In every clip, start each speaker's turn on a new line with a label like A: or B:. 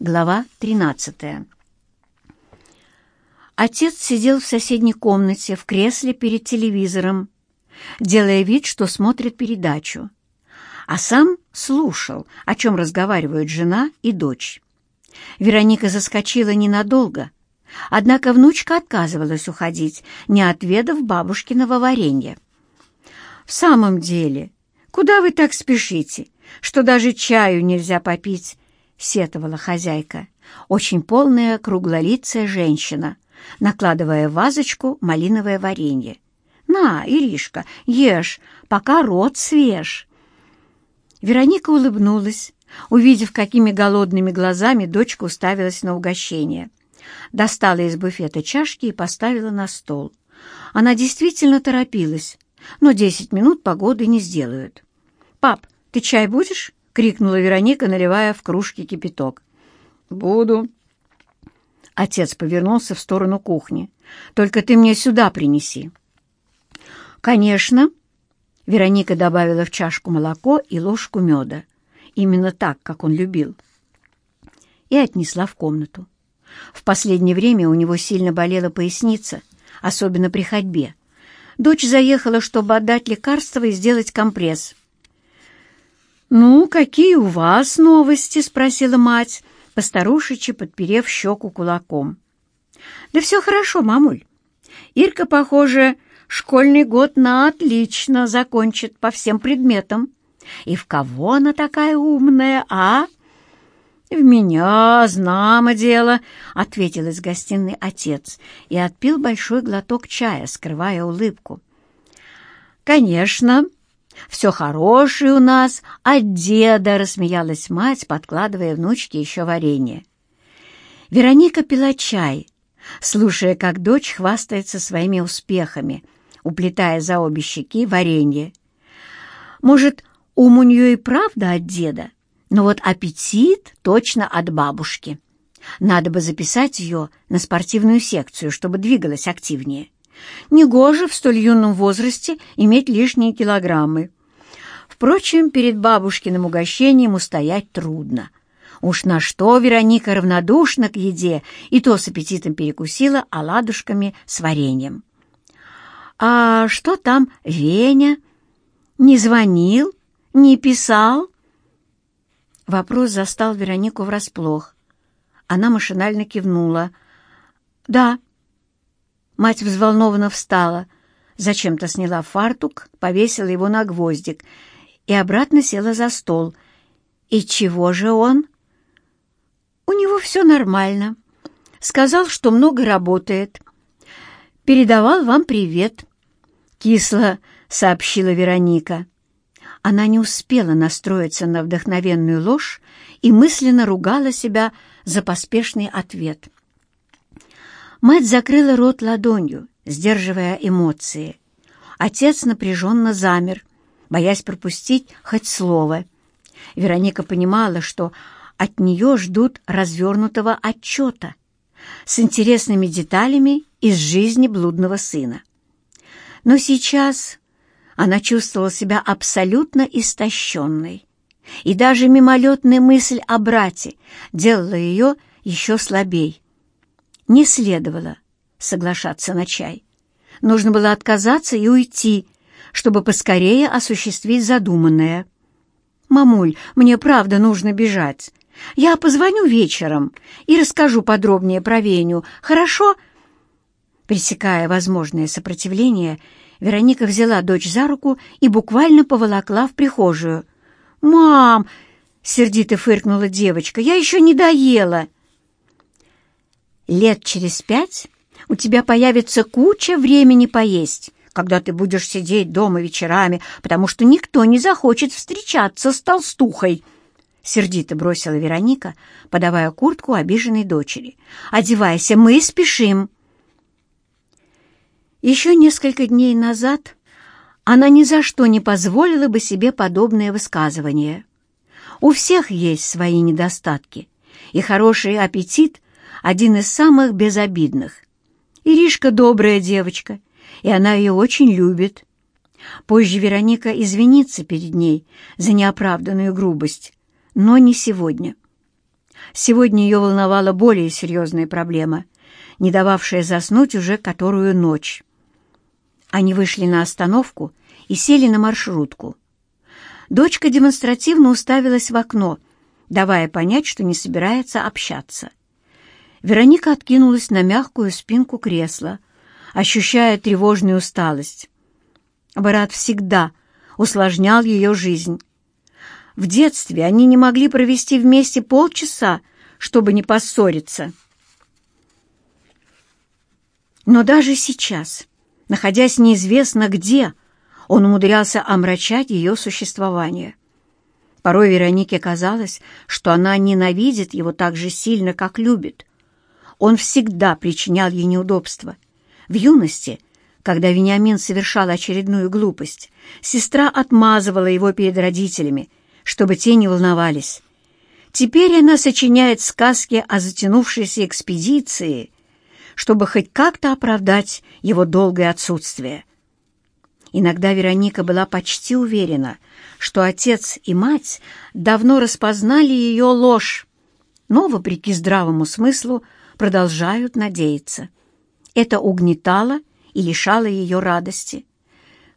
A: Глава 13 Отец сидел в соседней комнате в кресле перед телевизором, делая вид, что смотрит передачу, а сам слушал, о чем разговаривают жена и дочь. Вероника заскочила ненадолго, однако внучка отказывалась уходить, не отведав бабушкиного варенья. «В самом деле, куда вы так спешите, что даже чаю нельзя попить?» — сетовала хозяйка, очень полная круглолицая женщина, накладывая в вазочку малиновое варенье. «На, Иришка, ешь, пока рот свеж». Вероника улыбнулась, увидев, какими голодными глазами дочка уставилась на угощение. Достала из буфета чашки и поставила на стол. Она действительно торопилась, но десять минут погоды не сделают. «Пап, ты чай будешь?» Крикнула Вероника, наливая в кружке кипяток. «Буду». Отец повернулся в сторону кухни. «Только ты мне сюда принеси». «Конечно». Вероника добавила в чашку молоко и ложку меда. Именно так, как он любил. И отнесла в комнату. В последнее время у него сильно болела поясница, особенно при ходьбе. Дочь заехала, чтобы отдать лекарство и сделать компресс. «Ну, какие у вас новости?» — спросила мать, постарушечи подперев щеку кулаком. «Да все хорошо, мамуль. Ирка, похоже, школьный год на отлично закончит по всем предметам. И в кого она такая умная, а?» «В меня, знамо дело», — ответил из гостиной отец и отпил большой глоток чая, скрывая улыбку. «Конечно, все хорошее у нас от деда», — рассмеялась мать, подкладывая внучке еще варенье. Вероника пила чай, слушая, как дочь хвастается своими успехами, уплетая за обе щеки варенье. Может, ум у нее и правда от деда, но вот аппетит точно от бабушки. Надо бы записать ее на спортивную секцию, чтобы двигалась активнее. Негоже в столь юном возрасте иметь лишние килограммы. Впрочем, перед бабушкиным угощением устоять трудно. Уж на что Вероника равнодушна к еде, и то с аппетитом перекусила оладушками с вареньем. «А что там Веня? Не звонил? Не писал?» Вопрос застал Веронику врасплох. Она машинально кивнула. «Да». Мать взволнованно встала, зачем-то сняла фартук, повесила его на гвоздик и обратно села за стол. «И чего же он?» «У него все нормально. Сказал, что много работает. Передавал вам привет», — кисло сообщила Вероника. Она не успела настроиться на вдохновенную ложь и мысленно ругала себя за поспешный ответ. Мать закрыла рот ладонью, сдерживая эмоции. Отец напряженно замер, боясь пропустить хоть слово. Вероника понимала, что от нее ждут развернутого отчета с интересными деталями из жизни блудного сына. Но сейчас она чувствовала себя абсолютно истощенной, и даже мимолетная мысль о брате делала ее еще слабей. Не следовало соглашаться на чай. Нужно было отказаться и уйти, чтобы поскорее осуществить задуманное. «Мамуль, мне правда нужно бежать. Я позвоню вечером и расскажу подробнее про Веню, хорошо?» Пресекая возможное сопротивление, Вероника взяла дочь за руку и буквально поволокла в прихожую. «Мам!» — сердито фыркнула девочка. «Я еще не доела!» «Лет через пять у тебя появится куча времени поесть когда ты будешь сидеть дома вечерами, потому что никто не захочет встречаться с толстухой», — сердито бросила Вероника, подавая куртку обиженной дочери. «Одевайся, мы спешим». Еще несколько дней назад она ни за что не позволила бы себе подобное высказывание. У всех есть свои недостатки, и хороший аппетит — один из самых безобидных. Иришка добрая девочка и она ее очень любит. Позже Вероника извинится перед ней за неоправданную грубость, но не сегодня. Сегодня ее волновала более серьезная проблема, не дававшая заснуть уже которую ночь. Они вышли на остановку и сели на маршрутку. Дочка демонстративно уставилась в окно, давая понять, что не собирается общаться. Вероника откинулась на мягкую спинку кресла, ощущая тревожную усталость. Брат всегда усложнял ее жизнь. В детстве они не могли провести вместе полчаса, чтобы не поссориться. Но даже сейчас, находясь неизвестно где, он умудрялся омрачать ее существование. Порой Веронике казалось, что она ненавидит его так же сильно, как любит. Он всегда причинял ей неудобства. В юности, когда Вениамин совершал очередную глупость, сестра отмазывала его перед родителями, чтобы те не волновались. Теперь она сочиняет сказки о затянувшейся экспедиции, чтобы хоть как-то оправдать его долгое отсутствие. Иногда Вероника была почти уверена, что отец и мать давно распознали ее ложь, но, вопреки здравому смыслу, продолжают надеяться. Это угнетало и лишало ее радости.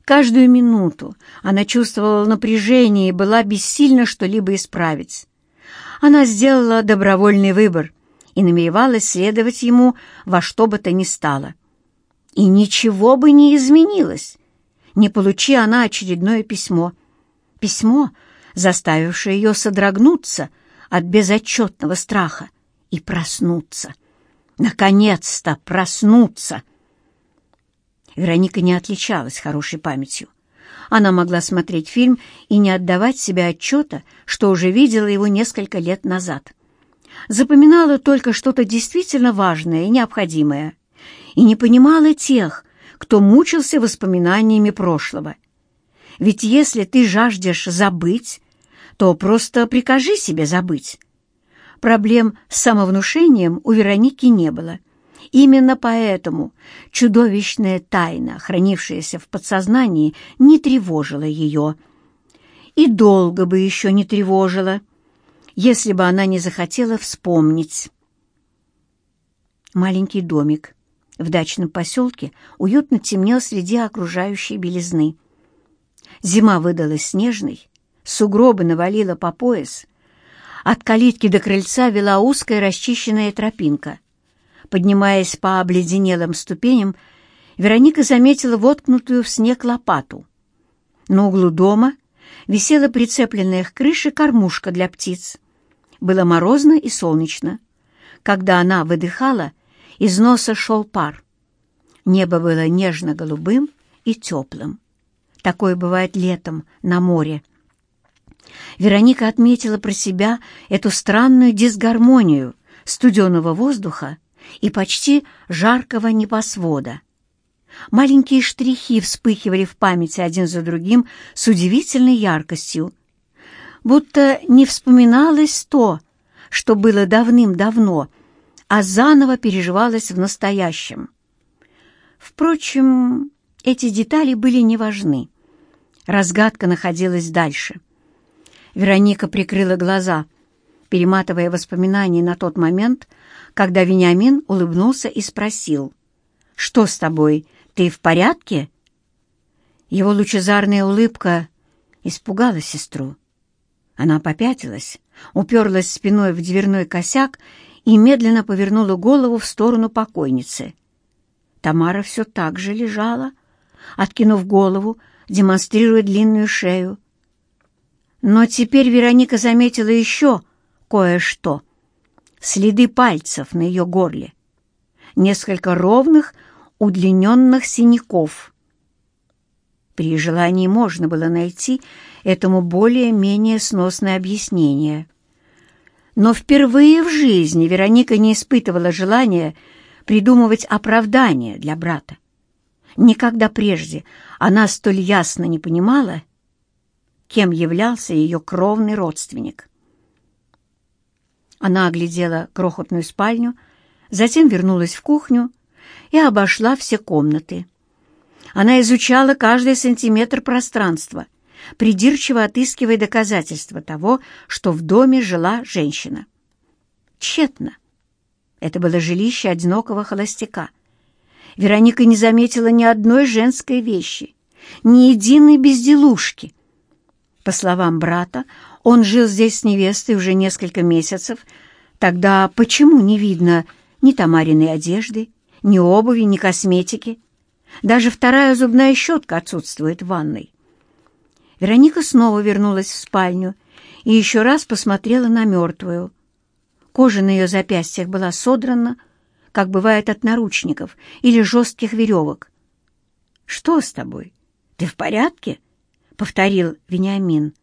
A: Каждую минуту она чувствовала напряжение и была бессильна что-либо исправить. Она сделала добровольный выбор и намеревалась следовать ему во что бы то ни стало. И ничего бы не изменилось, не получи она очередное письмо. Письмо, заставившее ее содрогнуться от безотчетного страха и проснуться. Наконец-то проснуться! Вероника не отличалась хорошей памятью. Она могла смотреть фильм и не отдавать себе отчета, что уже видела его несколько лет назад. Запоминала только что-то действительно важное и необходимое, и не понимала тех, кто мучился воспоминаниями прошлого. Ведь если ты жаждешь забыть, то просто прикажи себе забыть. Проблем с самовнушением у Вероники не было. Именно поэтому чудовищная тайна, хранившаяся в подсознании, не тревожила ее. И долго бы еще не тревожила, если бы она не захотела вспомнить. Маленький домик — в дачном поселке уютно темнел среди окружающей белизны. Зима выдалась снежной, сугробы навалило по пояс. От калитки до крыльца вела узкая расчищенная тропинка. Поднимаясь по обледенелым ступеням, Вероника заметила воткнутую в снег лопату. На углу дома висела прицепленная к крыше кормушка для птиц. Было морозно и солнечно. Когда она выдыхала, из носа шел пар. Небо было нежно-голубым и теплым. Такое бывает летом на море. Вероника отметила про себя эту странную дисгармонию студеного воздуха и почти жаркого небосвода. Маленькие штрихи вспыхивали в памяти один за другим с удивительной яркостью, будто не вспоминалось то, что было давным-давно — а заново переживалось в настоящем. Впрочем, эти детали были не важны. Разгадка находилась дальше. Вероника прикрыла глаза, перематывая воспоминания на тот момент, когда Вениамин улыбнулся и спросил, «Что с тобой? Ты в порядке?» Его лучезарная улыбка испугала сестру. Она попятилась, уперлась спиной в дверной косяк и медленно повернула голову в сторону покойницы. Тамара все так же лежала, откинув голову, демонстрируя длинную шею. Но теперь Вероника заметила еще кое-что. Следы пальцев на ее горле. Несколько ровных, удлиненных синяков. При желании можно было найти этому более-менее сносное объяснение — но впервые в жизни Вероника не испытывала желания придумывать оправдание для брата. Никогда прежде она столь ясно не понимала, кем являлся ее кровный родственник. Она оглядела крохотную спальню, затем вернулась в кухню и обошла все комнаты. Она изучала каждый сантиметр пространства — придирчиво отыскивая доказательства того, что в доме жила женщина. Тщетно. Это было жилище одинокого холостяка. Вероника не заметила ни одной женской вещи, ни единой безделушки. По словам брата, он жил здесь с невестой уже несколько месяцев. Тогда почему не видно ни Тамариной одежды, ни обуви, ни косметики? Даже вторая зубная щетка отсутствует в ванной. Вероника снова вернулась в спальню и еще раз посмотрела на мертвую. Кожа на ее запястьях была содрана, как бывает от наручников или жестких веревок. «Что с тобой? Ты в порядке?» — повторил Вениамин.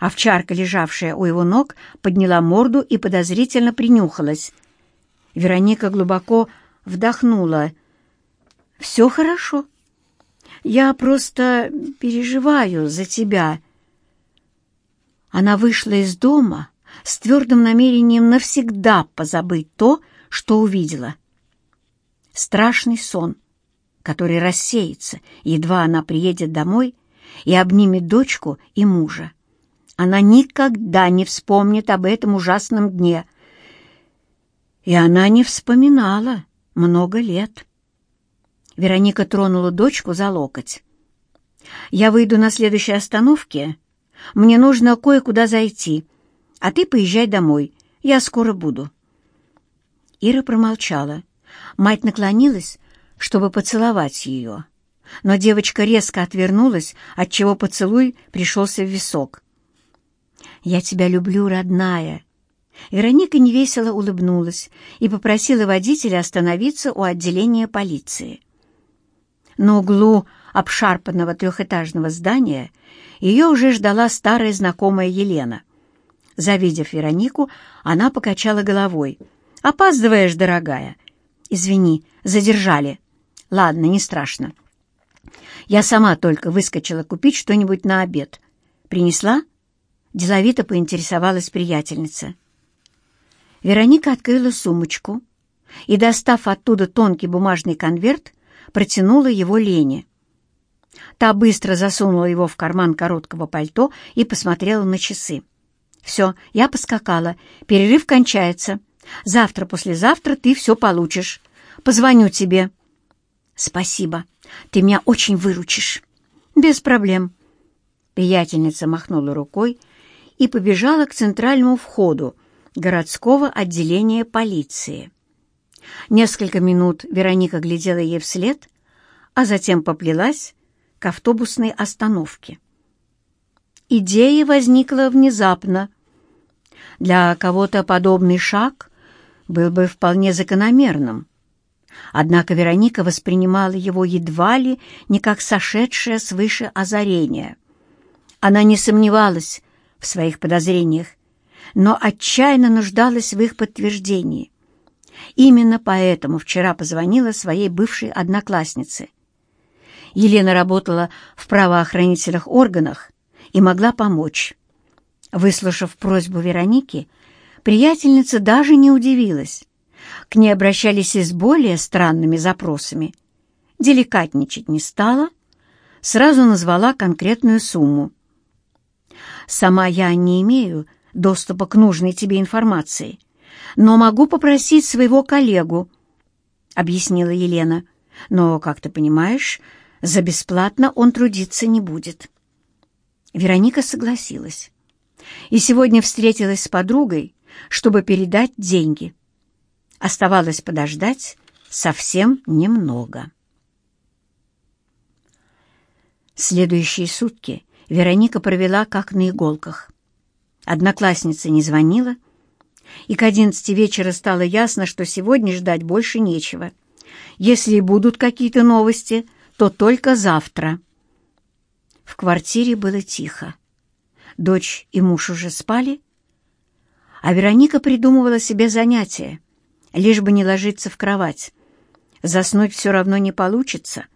A: Овчарка, лежавшая у его ног, подняла морду и подозрительно принюхалась. Вероника глубоко вдохнула. «Все хорошо», я просто переживаю за тебя». Она вышла из дома с твердым намерением навсегда позабыть то, что увидела. Страшный сон, который рассеется, едва она приедет домой и обнимет дочку и мужа. Она никогда не вспомнит об этом ужасном дне. И она не вспоминала много лет. Вероника тронула дочку за локоть. «Я выйду на следующей остановке. Мне нужно кое-куда зайти, а ты поезжай домой. Я скоро буду». Ира промолчала. Мать наклонилась, чтобы поцеловать ее. Но девочка резко отвернулась, отчего поцелуй пришелся в висок. «Я тебя люблю, родная!» Вероника невесело улыбнулась и попросила водителя остановиться у отделения полиции. На углу обшарпанного трехэтажного здания ее уже ждала старая знакомая Елена. Завидев Веронику, она покачала головой. «Опаздываешь, дорогая». «Извини, задержали». «Ладно, не страшно». «Я сама только выскочила купить что-нибудь на обед. Принесла?» Деловито поинтересовалась приятельница. Вероника открыла сумочку и, достав оттуда тонкий бумажный конверт, протянула его Лене. Та быстро засунула его в карман короткого пальто и посмотрела на часы. «Все, я поскакала. Перерыв кончается. Завтра-послезавтра ты все получишь. Позвоню тебе». «Спасибо. Ты меня очень выручишь». «Без проблем». Приятельница махнула рукой и побежала к центральному входу городского отделения полиции. Несколько минут Вероника глядела ей вслед, а затем поплелась к автобусной остановке. Идея возникла внезапно. Для кого-то подобный шаг был бы вполне закономерным. Однако Вероника воспринимала его едва ли не как сошедшее свыше озарение. Она не сомневалась в своих подозрениях, но отчаянно нуждалась в их подтверждении. Именно поэтому вчера позвонила своей бывшей однокласснице. Елена работала в правоохранительных органах и могла помочь. Выслушав просьбу Вероники, приятельница даже не удивилась. К ней обращались и с более странными запросами. Деликатничать не стала, сразу назвала конкретную сумму. «Сама я не имею доступа к нужной тебе информации», но могу попросить своего коллегу», — объяснила Елена. «Но, как ты понимаешь, за бесплатно он трудиться не будет». Вероника согласилась. И сегодня встретилась с подругой, чтобы передать деньги. Оставалось подождать совсем немного. Следующие сутки Вероника провела как на иголках. Одноклассница не звонила, и к одиннадцати вечера стало ясно, что сегодня ждать больше нечего. Если и будут какие-то новости, то только завтра. В квартире было тихо. Дочь и муж уже спали, а Вероника придумывала себе занятие, лишь бы не ложиться в кровать. Заснуть все равно не получится.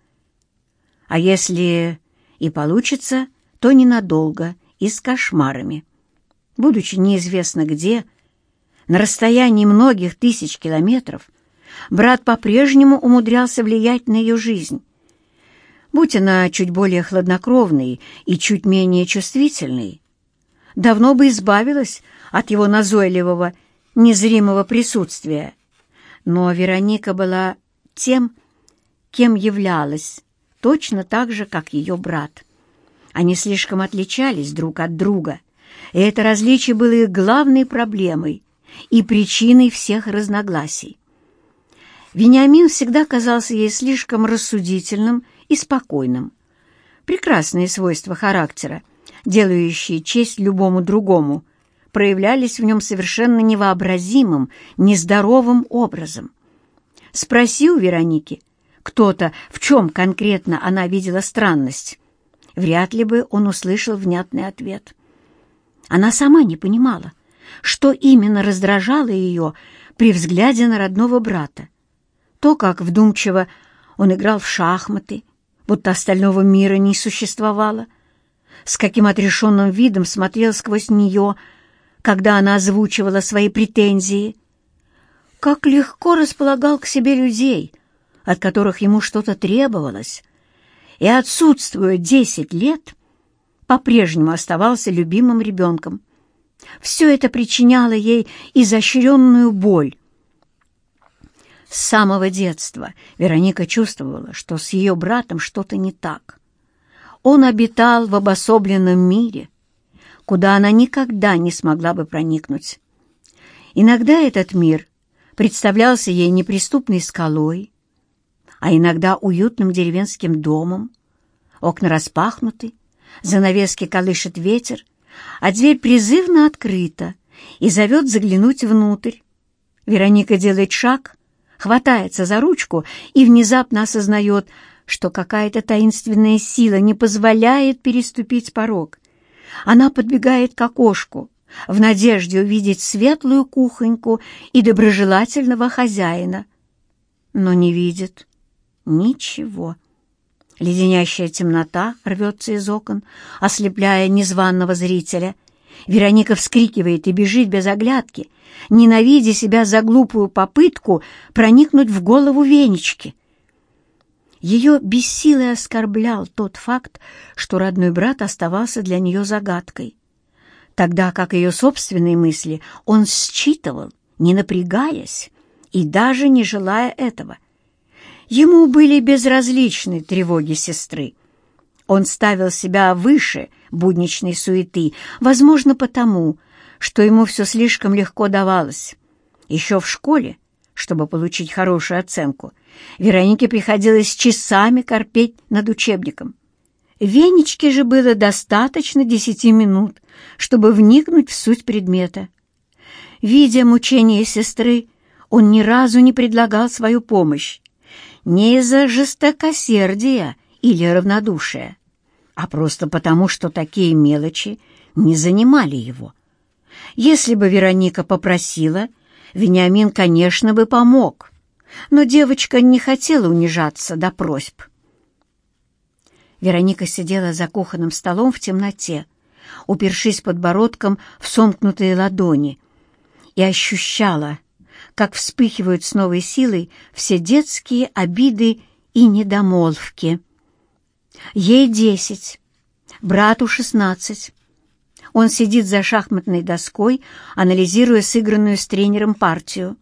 A: А если и получится, то ненадолго и с кошмарами. Будучи неизвестно где, на расстоянии многих тысяч километров, брат по-прежнему умудрялся влиять на ее жизнь. Будь она чуть более хладнокровной и чуть менее чувствительной, давно бы избавилась от его назойливого незримого присутствия, но Вероника была тем, кем являлась, точно так же, как ее брат. Они слишком отличались друг от друга, и это различие было их главной проблемой и причиной всех разногласий. Вениамин всегда казался ей слишком рассудительным и спокойным. Прекрасные свойства характера, делающие честь любому другому, проявлялись в нем совершенно невообразимым, нездоровым образом. Спроси у Вероники кто-то, в чем конкретно она видела странность, вряд ли бы он услышал внятный ответ. Она сама не понимала, что именно раздражало ее при взгляде на родного брата. То, как вдумчиво он играл в шахматы, будто остального мира не существовало, с каким отрешенным видом смотрел сквозь нее, когда она озвучивала свои претензии, как легко располагал к себе людей, от которых ему что-то требовалось, и, отсутствуя десять лет, по-прежнему оставался любимым ребенком. Все это причиняло ей изощренную боль. С самого детства Вероника чувствовала, что с ее братом что-то не так. Он обитал в обособленном мире, куда она никогда не смогла бы проникнуть. Иногда этот мир представлялся ей неприступной скалой, а иногда уютным деревенским домом. Окна распахнуты, занавески колышет ветер, а дверь призывно открыта и зовет заглянуть внутрь. Вероника делает шаг, хватается за ручку и внезапно осознает, что какая-то таинственная сила не позволяет переступить порог. Она подбегает к окошку в надежде увидеть светлую кухоньку и доброжелательного хозяина, но не видит ничего. Леденящая темнота рвется из окон, ослепляя незваного зрителя. Вероника вскрикивает и бежит без оглядки, ненавидя себя за глупую попытку проникнуть в голову Венечки. Ее бессилой оскорблял тот факт, что родной брат оставался для нее загадкой, тогда как ее собственные мысли он считывал, не напрягаясь и даже не желая этого — Ему были безразличны тревоги сестры. Он ставил себя выше будничной суеты, возможно, потому, что ему все слишком легко давалось. Еще в школе, чтобы получить хорошую оценку, Веронике приходилось часами корпеть над учебником. Венечке же было достаточно десяти минут, чтобы вникнуть в суть предмета. Видя мучения сестры, он ни разу не предлагал свою помощь, не из-за жестокосердия или равнодушия, а просто потому, что такие мелочи не занимали его. Если бы Вероника попросила, Вениамин, конечно, бы помог, но девочка не хотела унижаться до просьб. Вероника сидела за кухонным столом в темноте, упершись подбородком в сомкнутые ладони, и ощущала, как вспыхивают с новой силой все детские обиды и недомолвки. Ей десять, брату шестнадцать. Он сидит за шахматной доской, анализируя сыгранную с тренером партию.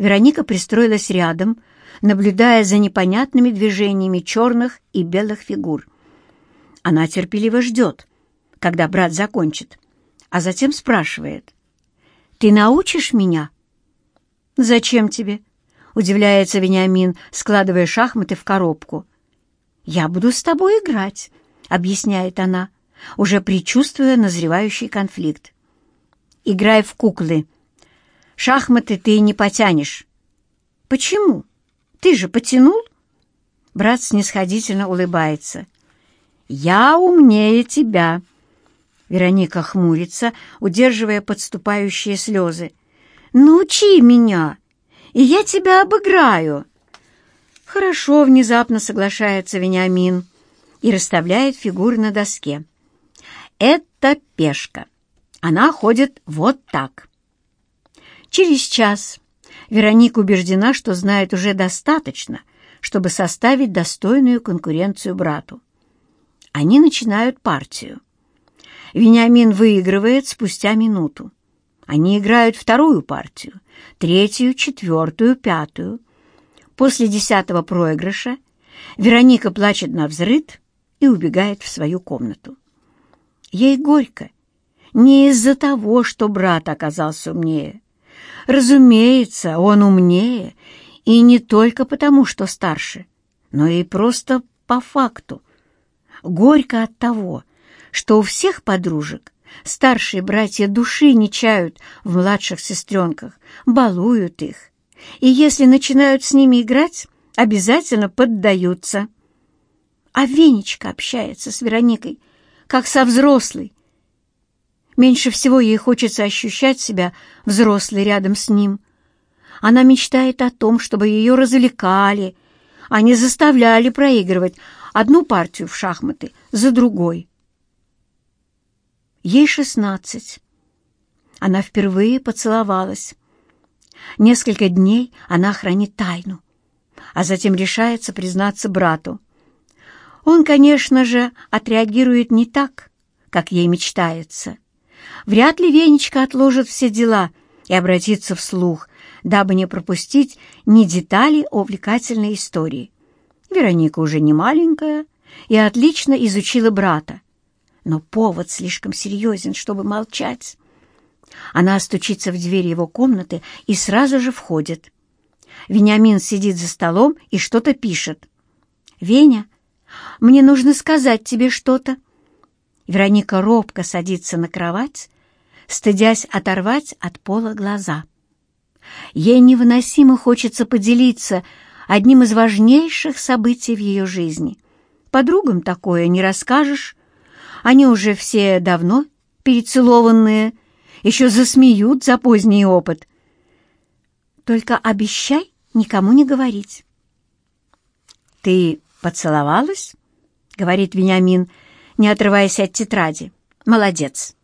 A: Вероника пристроилась рядом, наблюдая за непонятными движениями черных и белых фигур. Она терпеливо ждет, когда брат закончит, а затем спрашивает, «Ты научишь меня?» «Зачем тебе?» — удивляется Вениамин, складывая шахматы в коробку. «Я буду с тобой играть», — объясняет она, уже предчувствуя назревающий конфликт. «Играй в куклы. Шахматы ты не потянешь». «Почему? Ты же потянул?» Брат снисходительно улыбается. «Я умнее тебя». Вероника хмурится, удерживая подступающие слезы. Научи меня, и я тебя обыграю. Хорошо, внезапно соглашается Вениамин и расставляет фигуры на доске. Это пешка. Она ходит вот так. Через час Вероника убеждена, что знает уже достаточно, чтобы составить достойную конкуренцию брату. Они начинают партию. Вениамин выигрывает спустя минуту. Они играют вторую партию, третью, четвертую, пятую. После десятого проигрыша Вероника плачет на взрыд и убегает в свою комнату. Ей горько, не из-за того, что брат оказался умнее. Разумеется, он умнее, и не только потому, что старше, но и просто по факту. Горько от того, что у всех подружек старшие братья души не чают в младших сестренках, балуют их, и если начинают с ними играть, обязательно поддаются. А Венечка общается с Вероникой, как со взрослой. Меньше всего ей хочется ощущать себя взрослой рядом с ним. Она мечтает о том, чтобы ее развлекали, а не заставляли проигрывать одну партию в шахматы за другой. Ей шестнадцать. Она впервые поцеловалась. Несколько дней она хранит тайну, а затем решается признаться брату. Он, конечно же, отреагирует не так, как ей мечтается. Вряд ли Венечка отложит все дела и обратится вслух, дабы не пропустить ни детали увлекательной истории. Вероника уже не маленькая и отлично изучила брата, но повод слишком серьезен, чтобы молчать. Она стучится в дверь его комнаты и сразу же входит. Вениамин сидит за столом и что-то пишет. «Веня, мне нужно сказать тебе что-то». Вероника робко садится на кровать, стыдясь оторвать от пола глаза. Ей невыносимо хочется поделиться одним из важнейших событий в ее жизни. Подругам такое не расскажешь. Они уже все давно перецелованные, еще засмеют за поздний опыт. Только обещай никому не говорить. «Ты поцеловалась?» — говорит Вениамин, не отрываясь от тетради. «Молодец!»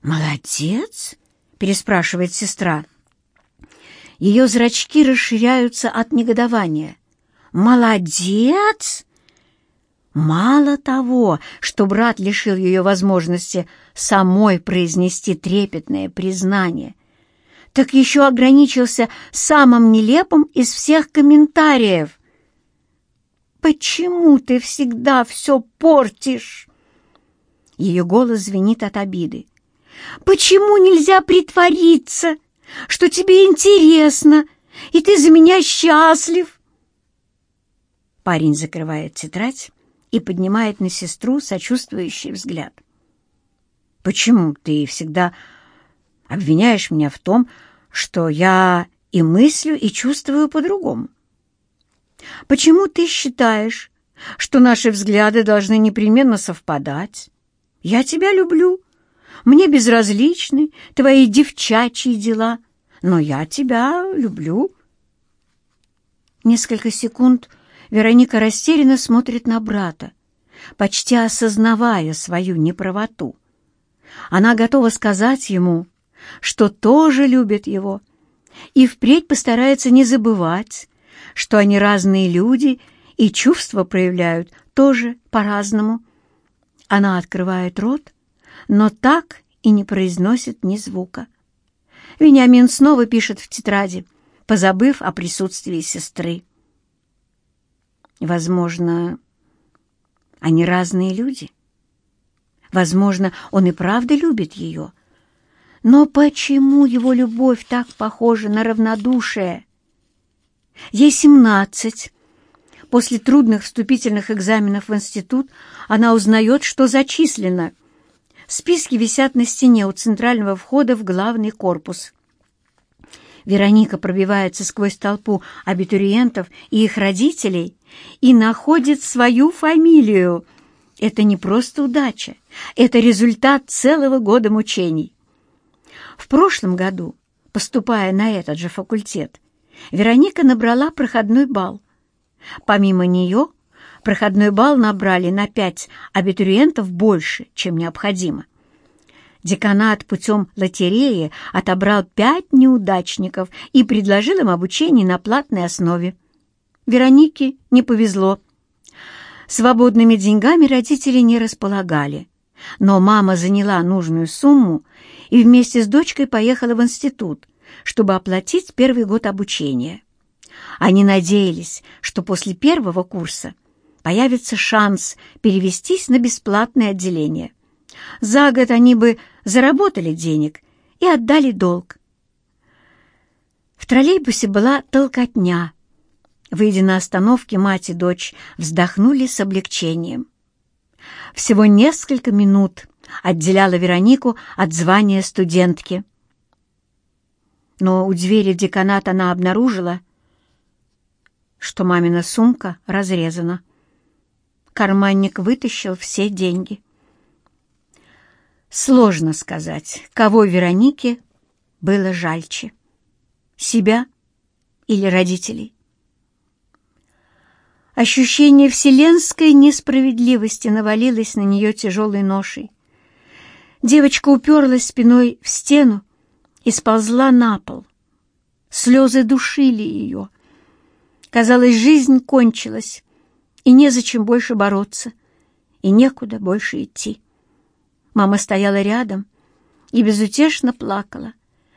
A: «Молодец?» — переспрашивает сестра. Ее зрачки расширяются от негодования. «Молодец!» Мало того, что брат лишил ее возможности самой произнести трепетное признание, так еще ограничился самым нелепым из всех комментариев. «Почему ты всегда все портишь?» Ее голос звенит от обиды. «Почему нельзя притвориться, что тебе интересно, и ты за меня счастлив?» Парень закрывает тетрадь и поднимает на сестру сочувствующий взгляд. «Почему ты всегда обвиняешь меня в том, что я и мыслю, и чувствую по-другому? Почему ты считаешь, что наши взгляды должны непременно совпадать? Я тебя люблю, мне безразличны твои девчачьи дела, но я тебя люблю». Несколько секунд Вероника растерянно смотрит на брата, почти осознавая свою неправоту. Она готова сказать ему, что тоже любит его, и впредь постарается не забывать, что они разные люди и чувства проявляют тоже по-разному. Она открывает рот, но так и не произносит ни звука. Вениамин снова пишет в тетради, позабыв о присутствии сестры. Возможно, они разные люди. Возможно, он и правда любит ее. Но почему его любовь так похожа на равнодушие? Ей семнадцать. После трудных вступительных экзаменов в институт она узнает, что зачислена. Списки висят на стене у центрального входа в главный корпус. Вероника пробивается сквозь толпу абитуриентов и их родителей и находит свою фамилию. Это не просто удача, это результат целого года мучений. В прошлом году, поступая на этот же факультет, Вероника набрала проходной балл. Помимо нее, проходной балл набрали на пять абитуриентов больше, чем необходимо. Деканат путем лотереи отобрал пять неудачников и предложил им обучение на платной основе. Веронике не повезло. Свободными деньгами родители не располагали, но мама заняла нужную сумму и вместе с дочкой поехала в институт, чтобы оплатить первый год обучения. Они надеялись, что после первого курса появится шанс перевестись на бесплатное отделение. За год они бы заработали денег и отдали долг. В троллейбусе была толкотня. Выйдя на остановке, мать и дочь вздохнули с облегчением. Всего несколько минут отделяла Веронику от звания студентки. Но у двери в деканат она обнаружила, что мамина сумка разрезана. Карманник вытащил все деньги. Сложно сказать, кого Веронике было жальче — себя или родителей. Ощущение вселенской несправедливости навалилось на нее тяжелой ношей. Девочка уперлась спиной в стену и сползла на пол. Слезы душили ее. Казалось, жизнь кончилась, и незачем больше бороться, и некуда больше идти. Мама стояла рядом и безутешно плакала,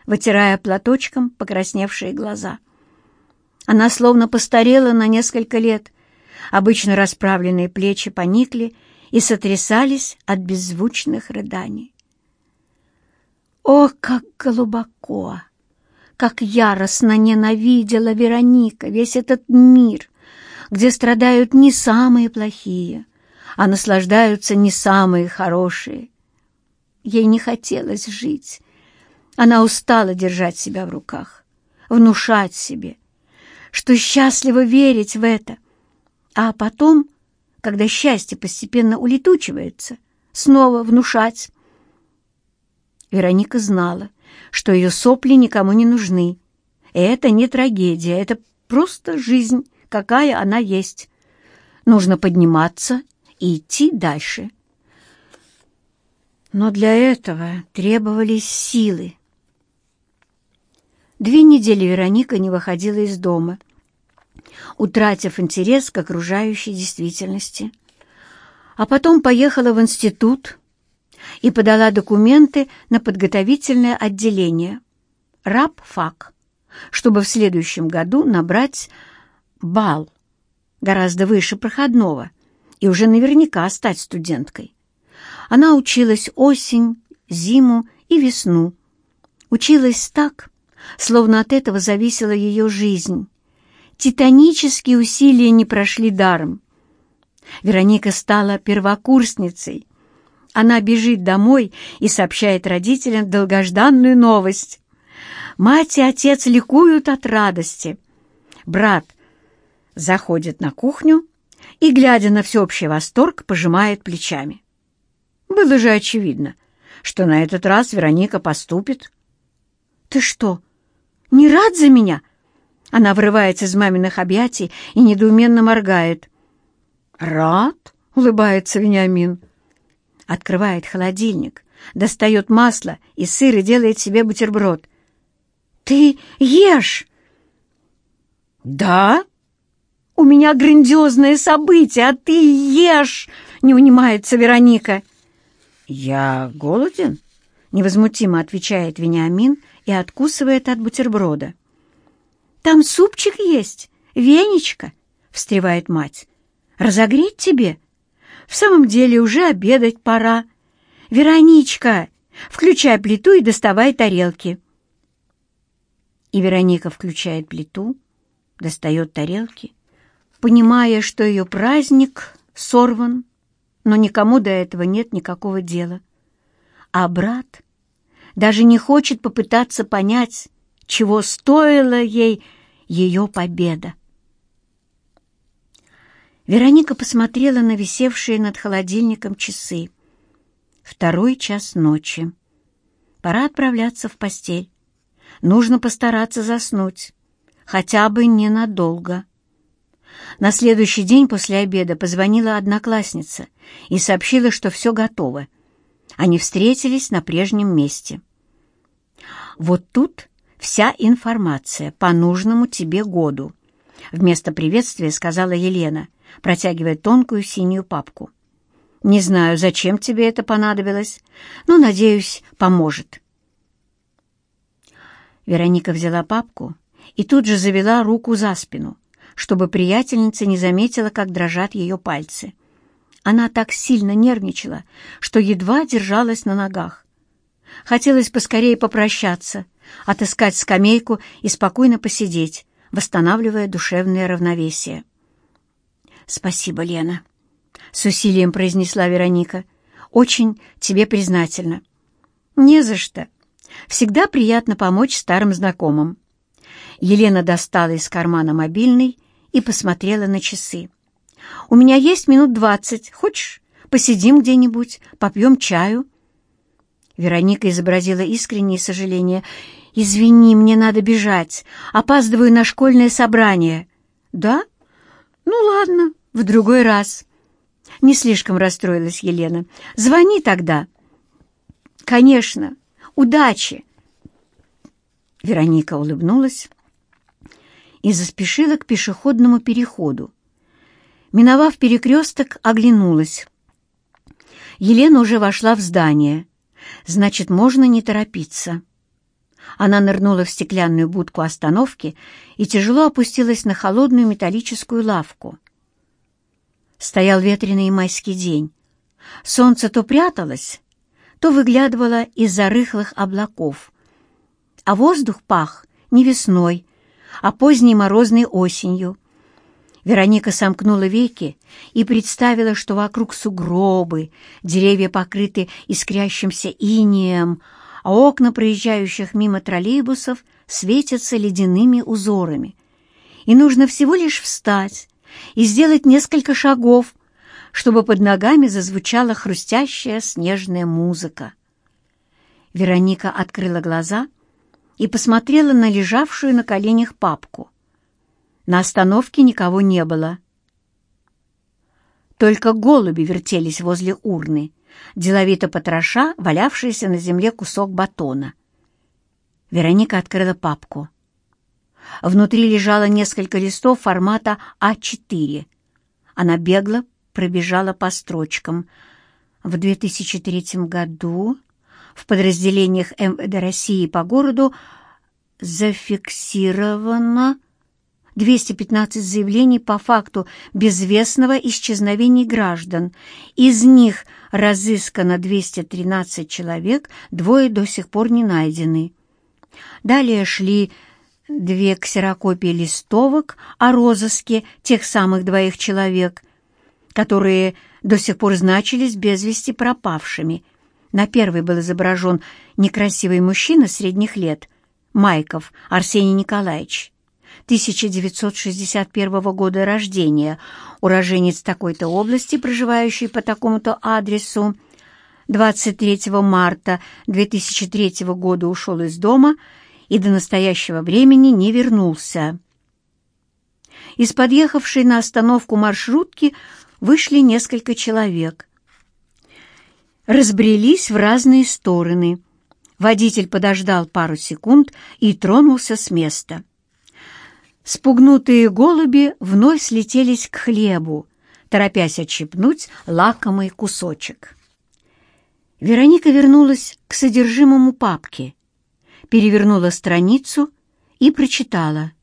A: вытирая платочком покрасневшие глаза. Она словно постарела на несколько лет — Обычно расправленные плечи поникли и сотрясались от беззвучных рыданий. О, как глубоко, как яростно ненавидела Вероника весь этот мир, где страдают не самые плохие, а наслаждаются не самые хорошие. Ей не хотелось жить. Она устала держать себя в руках, внушать себе, что счастливо верить в это, а потом, когда счастье постепенно улетучивается, снова внушать. Вероника знала, что ее сопли никому не нужны. это не трагедия, это просто жизнь, какая она есть. Нужно подниматься и идти дальше. Но для этого требовались силы. Две недели Вероника не выходила из дома — утратив интерес к окружающей действительности. А потом поехала в институт и подала документы на подготовительное отделение РАП-ФАК, чтобы в следующем году набрать балл гораздо выше проходного и уже наверняка стать студенткой. Она училась осень, зиму и весну. Училась так, словно от этого зависела ее жизнь, Титанические усилия не прошли даром. Вероника стала первокурсницей. Она бежит домой и сообщает родителям долгожданную новость. Мать и отец ликуют от радости. Брат заходит на кухню и, глядя на всеобщий восторг, пожимает плечами. Было же очевидно, что на этот раз Вероника поступит. «Ты что, не рад за меня?» Она врывается из маминых объятий и недоуменно моргает. «Рад?» — улыбается Вениамин. Открывает холодильник, достает масло и сыр и делает себе бутерброд. «Ты ешь!» «Да? У меня грандиозное событие, а ты ешь!» — не унимается Вероника. «Я голоден?» — невозмутимо отвечает Вениамин и откусывает от бутерброда. Там супчик есть, венечка, — встревает мать. Разогреть тебе? В самом деле уже обедать пора. Вероничка, включай плиту и доставай тарелки. И Вероника включает плиту, достает тарелки, понимая, что ее праздник сорван, но никому до этого нет никакого дела. А брат даже не хочет попытаться понять, чего стоила ей ее победа. Вероника посмотрела на висевшие над холодильником часы. Второй час ночи. Пора отправляться в постель. Нужно постараться заснуть, хотя бы ненадолго. На следующий день после обеда позвонила одноклассница и сообщила, что все готово. Они встретились на прежнем месте. Вот тут вся информация по нужному тебе году», — вместо приветствия сказала Елена, протягивая тонкую синюю папку. Не знаю, зачем тебе это понадобилось, но, надеюсь, поможет. Вероника взяла папку и тут же завела руку за спину, чтобы приятельница не заметила, как дрожат ее пальцы. Она так сильно нервничала, что едва держалась на ногах. Хотелось поскорее попрощаться, отыскать скамейку и спокойно посидеть, восстанавливая душевное равновесие. «Спасибо, Лена», — с усилием произнесла Вероника. «Очень тебе признательна». «Не за что. Всегда приятно помочь старым знакомым». Елена достала из кармана мобильный и посмотрела на часы. «У меня есть минут двадцать. Хочешь, посидим где-нибудь, попьем чаю?» Вероника изобразила искреннее сожаление. «Извини, мне надо бежать. Опаздываю на школьное собрание». «Да? Ну ладно, в другой раз». Не слишком расстроилась Елена. «Звони тогда». «Конечно. Удачи!» Вероника улыбнулась и заспешила к пешеходному переходу. Миновав перекресток, оглянулась. Елена уже вошла в здание. Значит, можно не торопиться. Она нырнула в стеклянную будку остановки и тяжело опустилась на холодную металлическую лавку. Стоял ветреный майский день. Солнце то пряталось, то выглядывало из-за рыхлых облаков. А воздух пах не весной, а поздней морозной осенью. Вероника сомкнула веки и представила, что вокруг сугробы, деревья покрыты искрящимся инеем, а окна проезжающих мимо троллейбусов светятся ледяными узорами. И нужно всего лишь встать и сделать несколько шагов, чтобы под ногами зазвучала хрустящая снежная музыка. Вероника открыла глаза и посмотрела на лежавшую на коленях папку. На остановке никого не было. Только голуби вертелись возле урны, деловито потроша валявшийся на земле кусок батона. Вероника открыла папку. Внутри лежало несколько листов формата А4. Она бегло пробежала по строчкам. В 2003 году в подразделениях МВД России по городу зафиксировано 215 заявлений по факту безвестного исчезновения граждан. Из них разыскано 213 человек, двое до сих пор не найдены. Далее шли две ксерокопии листовок о розыске тех самых двоих человек, которые до сих пор значились без вести пропавшими. На первой был изображен некрасивый мужчина средних лет, Майков Арсений Николаевич. 1961 года рождения, уроженец такой-то области, проживающий по такому-то адресу, 23 марта 2003 года ушел из дома и до настоящего времени не вернулся. Из подъехавшей на остановку маршрутки вышли несколько человек. Разбрелись в разные стороны. Водитель подождал пару секунд и тронулся с места. Спугнутые голуби вновь слетелись к хлебу, торопясь отщипнуть лакомый кусочек. Вероника вернулась к содержимому папки, перевернула страницу и прочитала.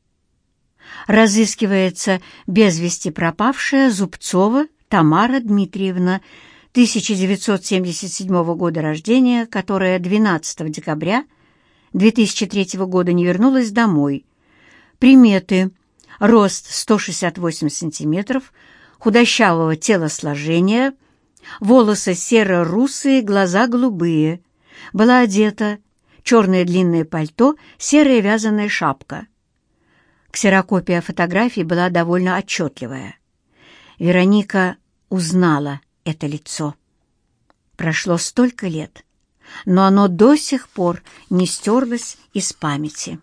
A: Разыскивается без вести пропавшая Зубцова Тамара Дмитриевна, 1977 года рождения, которая 12 декабря 2003 года не вернулась домой – Приметы. Рост 168 сантиметров, худощавого телосложения, волосы серо-русые, глаза голубые. Была одета черное длинное пальто, серая вязаная шапка. Ксерокопия фотографии была довольно отчетливая. Вероника узнала это лицо. Прошло столько лет, но оно до сих пор не стерлось из памяти.